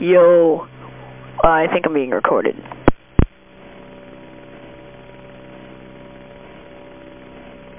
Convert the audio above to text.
Yo, I think I'm being recorded.